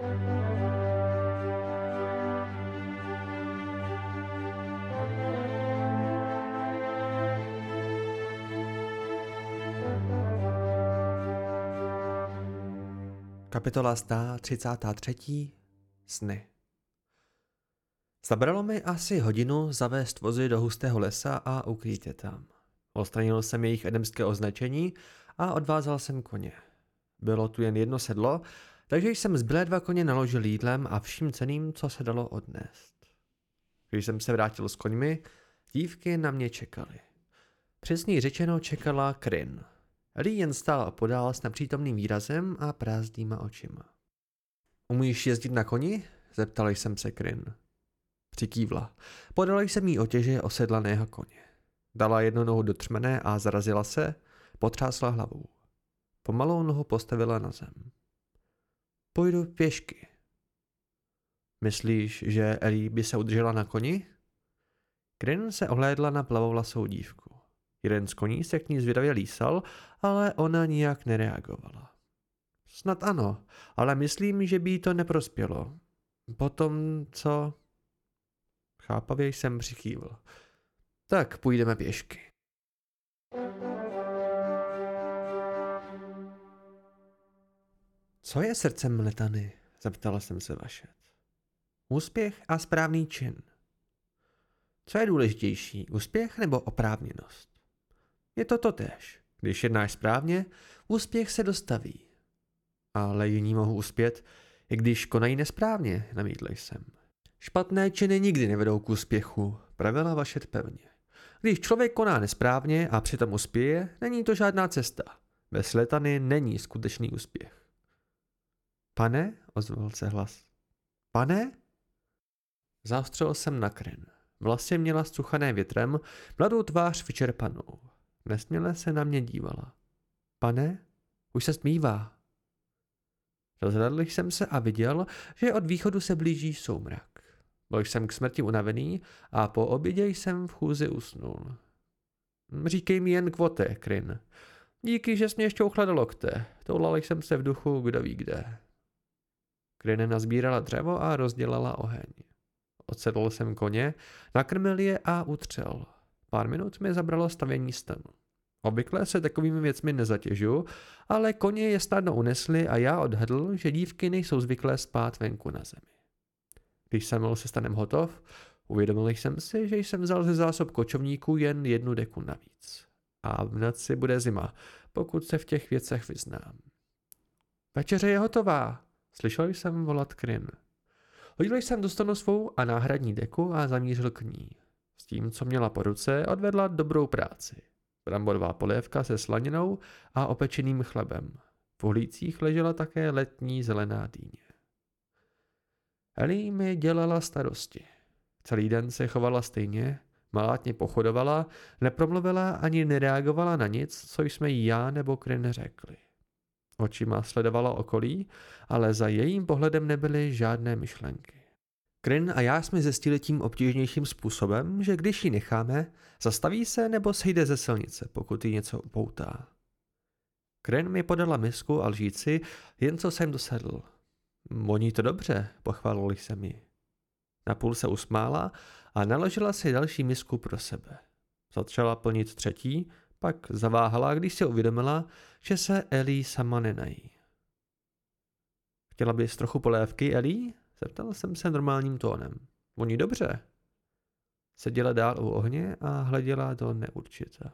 Kapitola 133. Sny Zabralo mi asi hodinu zavést vozy do hustého lesa a ukrýt je tam. Odstranil jsem jejich edemské označení a odvázal jsem koně. Bylo tu jen jedno sedlo, takže jsem zbylé dva koně naložil jídlem a vším ceným, co se dalo odnést. Když jsem se vrátil s koňmi, dívky na mě čekaly. Přesně řečeno čekala Kryn. Lee jen stál podál s nepřítomným výrazem a prázdnýma očima. Umíš jezdit na koni? Zeptal jsem se Kryn. Přikývla. Podala jsem jí otěže osedlaného koně. Dala jednu nohu do třmene a zarazila se, potřásla hlavou. Pomalou nohu postavila na zem. Půjdu pěšky. Myslíš, že Ellie by se udržela na koni? Kryn se ohlédla na plavovlasou dívku. Jeden z koní se k ní zvědavě lísal, ale ona nijak nereagovala. Snad ano, ale myslím, že by jí to neprospělo. Potom, co... Chápavě jsem přichývil. Tak půjdeme pěšky. Co je srdcem letany? Zeptala jsem se Vašet. Úspěch a správný čin. Co je důležitější, úspěch nebo oprávněnost? Je to totéž. Když jednáš správně, úspěch se dostaví. Ale jiní mohou uspět, i když konají nesprávně, namítl jsem. Špatné činy nikdy nevedou k úspěchu, pravila Vašet pevně. Když člověk koná nesprávně a přitom uspěje, není to žádná cesta. Bez letany není skutečný úspěch. Pane, ozval se hlas. Pane? Zaostřel jsem na kren. Vlasy měla zcuchané větrem, mladou tvář vyčerpanou. Nesměle se na mě dívala. Pane, už se smívá. Rozhledl jsem se a viděl, že od východu se blíží soumrak. Byl jsem k smrti unavený a po obědě jsem v chůzi usnul. Říkej mi jen kvote, Kryn. Díky, že jsi mě šťouchla do lokte. Toulal jsem se v duchu, kdo ví kde. Kryn nazbírala dřevo a rozdělala oheň. Odsedl jsem koně, nakrmil je a utřel. Pár minut mi zabralo stavění stanu. Obvykle se takovými věcmi nezatěžu, ale koně je snadno unesli a já odhadl, že dívky nejsou zvyklé spát venku na zemi. Když jsem byl se stanem hotov, uvědomil jsem si, že jsem vzal ze zásob kočovníků jen jednu deku navíc. A v noci bude zima, pokud se v těch věcech vyznám. Večeře je hotová, slyšel jsem volat Kryn. Hodil jsem do stanu svou a náhradní deku a zamířil k ní. S tím, co měla po ruce, odvedla dobrou práci. Bramborová polévka se slaninou a opečeným chlebem. V uhlících ležela také letní zelená dýně. Ellie mi dělala starosti. Celý den se chovala stejně, malátně pochodovala, nepromluvila ani nereagovala na nic, co jsme jí já nebo Kryn řekli. Očima sledovala okolí, ale za jejím pohledem nebyly žádné myšlenky. Kryn a já jsme zjistili tím obtížnějším způsobem, že když ji necháme, zastaví se nebo sejde ze silnice, pokud ji něco upoutá. Kryn mi podala misku a lžíci, jen co jsem dosedl. Moní to dobře, pochválil jsem ji. Napůl se usmála a naložila si další misku pro sebe. Začala plnit třetí, pak zaváhala, když si uvědomila, že se Ellie sama nenají. Chtěla bys trochu polévky, Ellie? Zeptal jsem se normálním tónem. Oni dobře. Seděla dál u ohně a hleděla do neurčita.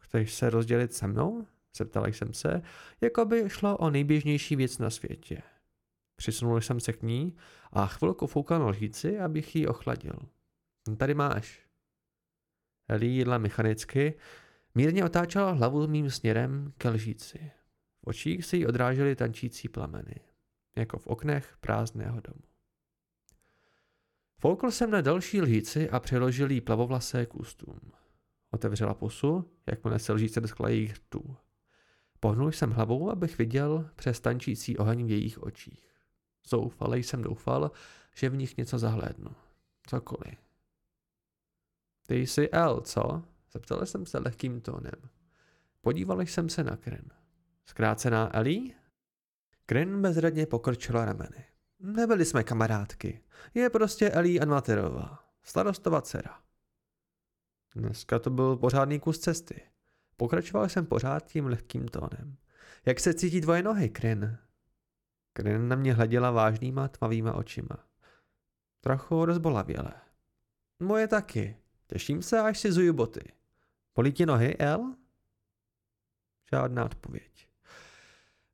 Chceš se rozdělit se mnou? Zeptala jsem se, jako by šlo o nejběžnější věc na světě. Přisunul jsem se k ní a chvilku foukal na lžíci, abych ji ochladil. Tady máš. Ellie jedla mechanicky, mírně otáčela hlavu mým směrem ke lžíci. V očích se jí odrážely tančící plameny jako v oknech prázdného domu. Foukl jsem na další lhýci a přeložil jí plavovlasé k ústům. Otevřela pusu, jak mu nesel lžíce do skla jejich rtů. Pohnul jsem hlavou, abych viděl přes tančící oheň v jejich očích. Zoufale jsem doufal, že v nich něco zahlédnu. Cokoliv. Ty jsi El, co? Zeptal jsem se lehkým tónem. Podíval jsem se na Kren. Zkrácená Ellie? Kryn bezradně pokrčila rameny. Nebyli jsme kamarádky. Je prostě Elí Anmaterová, starostova dcera. Dneska to byl pořádný kus cesty. Pokračoval jsem pořád tím lehkým tónem. Jak se cítí tvoje nohy, Kryn? Kryn na mě hleděla vážnýma tmavýma očima. Trochu rozbolavěle. Moje taky. Těším se, až si zuju boty. Bolí ti nohy, El? Žádná odpověď.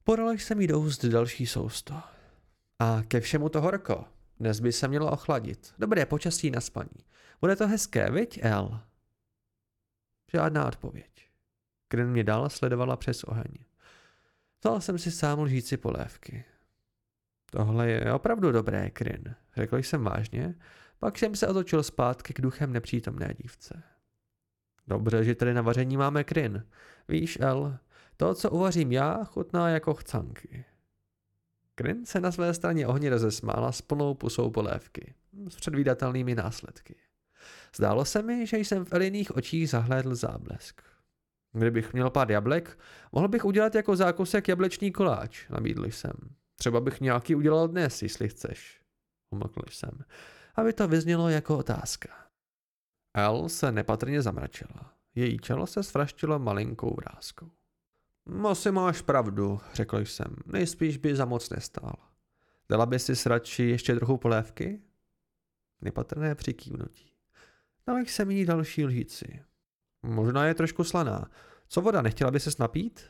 Podal jsem jí do úst další sousto. A ke všemu to horko. Dnes by se mělo ochladit. Dobré počasí na spaní. Bude to hezké, viď, El? Žádná odpověď. Kryn mě dál sledovala přes oheň. Vzal jsem si sám lžíci polévky. Tohle je opravdu dobré, Kryn, řekl jsem vážně, pak jsem se otočil zpátky k duchem nepřítomné dívce. Dobře, že tady na vaření máme Kryn. Víš, El, to, co uvařím já, chutná jako chcanky. Kryn se na své straně ohně rozesmála s plnou pusou polévky, s předvídatelnými následky. Zdálo se mi, že jsem v Eliných očích zahlédl záblesk. Kdybych měl pár jablek, mohl bych udělat jako zákusek jablečný koláč, nabídl jsem. Třeba bych nějaký udělal dnes, jestli chceš. Umlkl jsem, aby to vyznělo jako otázka. El se nepatrně zamračila. Její čelo se svraštilo malinkou vrázkou. Asi máš pravdu, řekl jsem. Nejspíš by za moc nestál. Dala by si radši ještě trochu polévky? Nepatrné přikývnutí. Dal jsem jí další lžíci. Možná je trošku slaná. Co voda, nechtěla by se napít?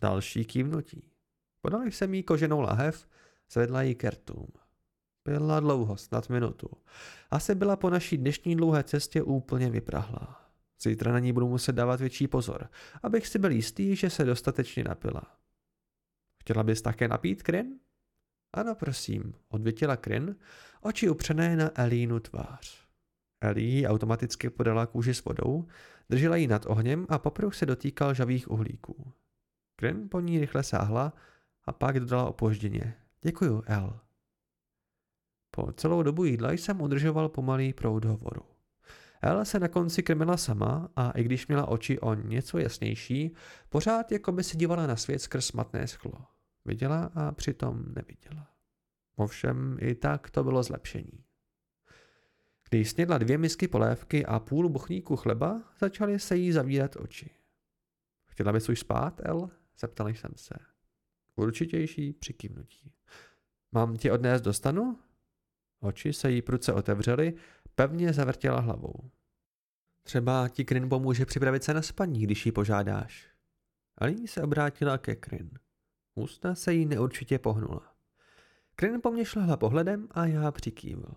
Další kývnutí. Podal jsem jí koženou lahev, zvedla jí kertům. Byla dlouho, snad minutu. Asi byla po naší dnešní dlouhé cestě úplně vyprahlá. Zítra na ní budu muset dávat větší pozor, abych si byl jistý, že se dostatečně napila. Chtěla bys také napít, Kryn? Ano, prosím, odvětila Kryn, oči upřené na Elínu tvář. Elí automaticky podala kůži s vodou, držela ji nad ohněm a popruh se dotýkal žavých uhlíků. Kryn po ní rychle sáhla a pak dodala opožděně. Děkuju, El. Po celou dobu jídla jsem udržoval pomalý proud hovoru. El se na konci krmila sama a i když měla oči o něco jasnější, pořád jako by se dívala na svět skrz matné sklo. Viděla a přitom neviděla. Ovšem i tak to bylo zlepšení. Když snědla dvě misky polévky a půl buchníku chleba, začaly se jí zavírat oči. Chtěla bys už spát, El? Zeptal jsem se. Určitější přikývnutí. Mám tě odnést do stanu? Oči se jí pruce otevřely, pevně zavrtěla hlavou. Třeba ti Kryn pomůže připravit se na spaní, když ji požádáš. Alí se obrátila ke Kryn. Ústa se jí neurčitě pohnula. Kryn po mně šlehla pohledem a já přikývl.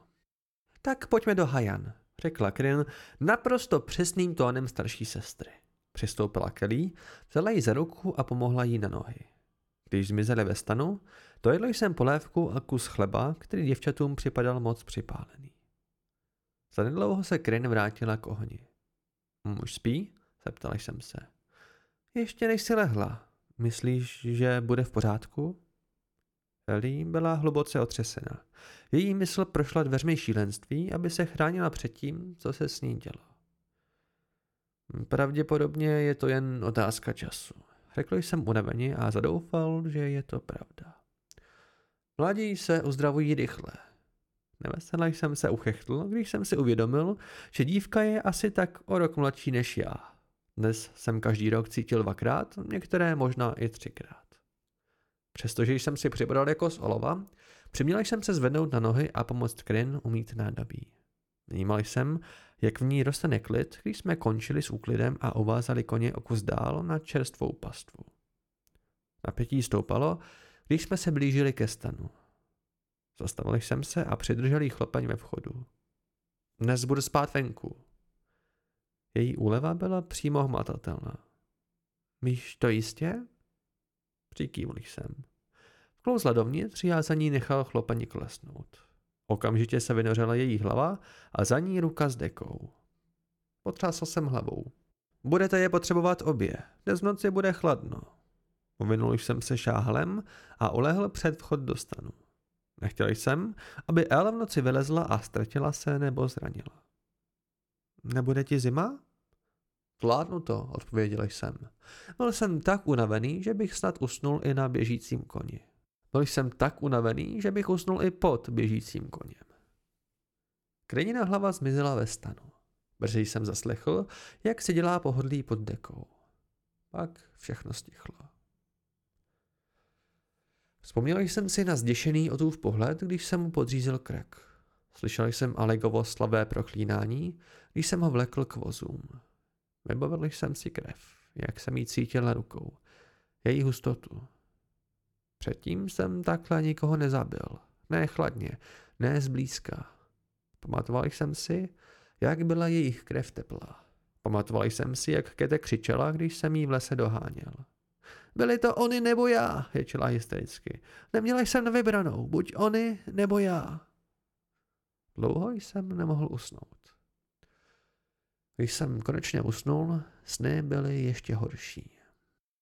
Tak pojďme do Hajan, řekla Kryn naprosto přesným tónem starší sestry. Přistoupila Kelly, vzala ji za ruku a pomohla jí na nohy. Když zmizeli ve stanu, dojedl jsem polévku a kus chleba, který děvčatům připadal moc připálený. Zanedlouho se Kryn vrátila k ohni. Muž spí? Zeptal jsem se. Ještě než si lehla. Myslíš, že bude v pořádku? Ellie byla hluboce otřesena. Její mysl prošla dveřmi šílenství, aby se chránila před tím, co se s ní dělo. Pravděpodobně je to jen otázka času. Řekl jsem unaveně a zadoufal, že je to pravda. Mladí se uzdravují rychle. Nevesela jsem se uchechtl, když jsem si uvědomil, že dívka je asi tak o rok mladší než já. Dnes jsem každý rok cítil dvakrát, některé možná i třikrát. Přestože jsem si přibral jako z olova, přiměl jsem se zvednout na nohy a pomoct Kryn umít nádobí. Vnímal jsem, jak v ní roste neklid, když jsme končili s úklidem a uvázali koně o kus dál na čerstvou pastvu. Napětí stoupalo, když jsme se blížili ke stanu. Zastavil jsem se a přidržel jí chlopeň ve vchodu. Dnes budu spát venku. Její úleva byla přímo hmatatelná. Víš to jistě? Přikývl jsem. Vklouzla dovnitř, já za ní nechal chlopani klesnout. Okamžitě se vynořila její hlava a za ní ruka s dekou. Potřásl jsem hlavou. Budete je potřebovat obě. Dnes v noci bude chladno. Uvinul jsem se šáhlem a ulehl před vchod do stanu. Nechtěl jsem, aby El v noci vylezla a ztratila se nebo zranila. Nebude ti zima? Zvládnu to, odpověděl jsem. Byl jsem tak unavený, že bych snad usnul i na běžícím koni. Byl jsem tak unavený, že bych usnul i pod běžícím koněm. Krenina hlava zmizela ve stanu. Brzy jsem zaslechl, jak se dělá pohodlí pod dekou. Pak všechno stichlo. Vzpomněl jsem si na zděšený otův pohled, když jsem mu podřízil krek. Slyšel jsem Alegovo slavé proklínání, když jsem ho vlekl k vozům. Vybavil jsem si krev, jak jsem ji cítil na rukou, její hustotu. Předtím jsem takhle nikoho nezabil. Ne chladně, ne zblízka. Pamatoval jsem si, jak byla jejich krev teplá. Pamatoval jsem si, jak Kete křičela, když jsem jí v lese doháněl. Byli to oni nebo já, ječela hystericky. Neměla jsem na vybranou, buď oni nebo já. Dlouho jsem nemohl usnout. Když jsem konečně usnul, sny byly ještě horší.